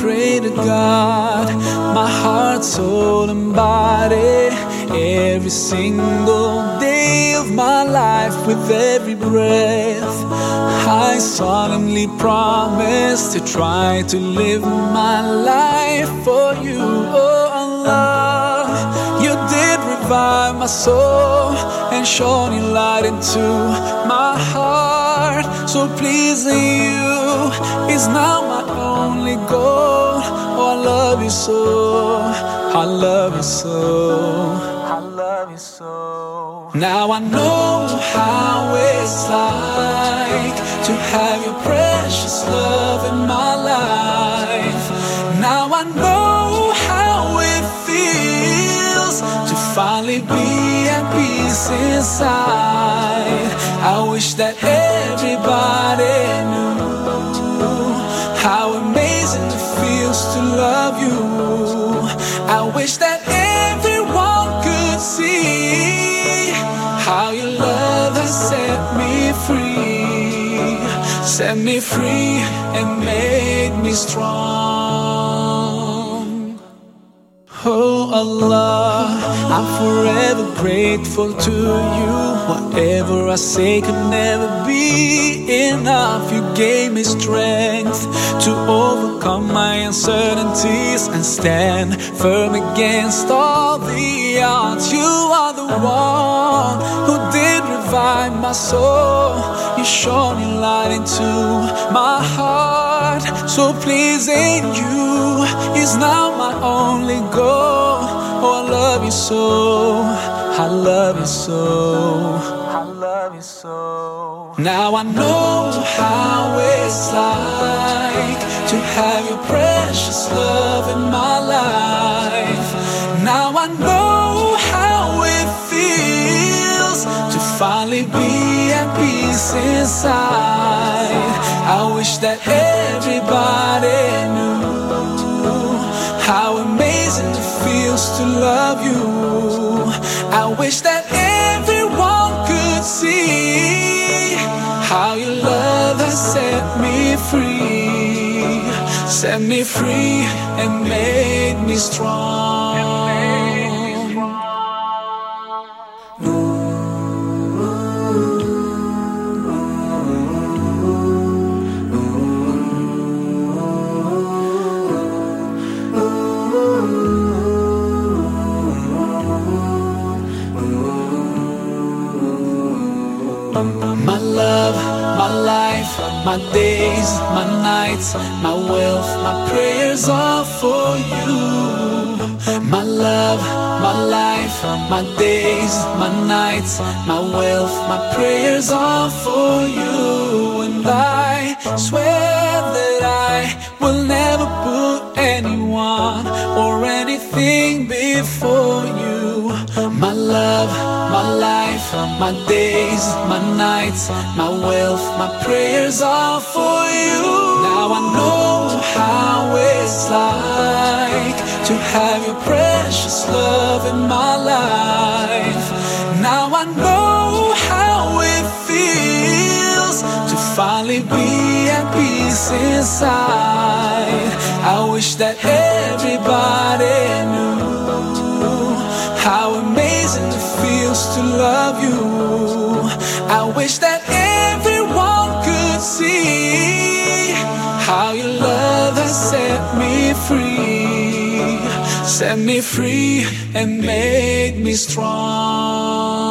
pray to God, my heart, soul, and body, every single day of my life, with every breath. I solemnly promise to try to live my life for you, oh Allah. You did revive my soul and shone your light into my heart. So pleasing you is now my goal. Oh, I love you so. I love you so. I love you so. Now I know how it's like to have your precious love in my life. Now I know how it feels to finally be at peace inside. I wish that everybody knew how it feels to love you. I wish that everyone could see how your love has set me free, set me free and made me strong. Oh Allah, I'm forever grateful to you. Whatever I say could never be enough. You gave me strength to overcome my uncertainties and stand firm against all the odds. You are the one who did revive my soul. You shone your light into my heart. So pleasing you is now my only goal. Love you so. I love you so. I love you so. Now I know how it's like to have your precious love in my life. Now I know how it feels to finally be at peace inside. I wish that everybody wish that everyone could see how your love has set me free, set me free and made me strong. Life, my days, my nights, my wealth, my prayers are for you. My love, my life, my days, my nights, my wealth, my prayers are for you. And I swear my life, my days, my nights, my wealth, my prayers are for you. Now I know how it's like to have your precious love in my life. Now I know how it feels to finally be at peace inside. I wish that everybody knew how amazing to love you. I wish that everyone could see how your love has set me free, set me free and made me strong.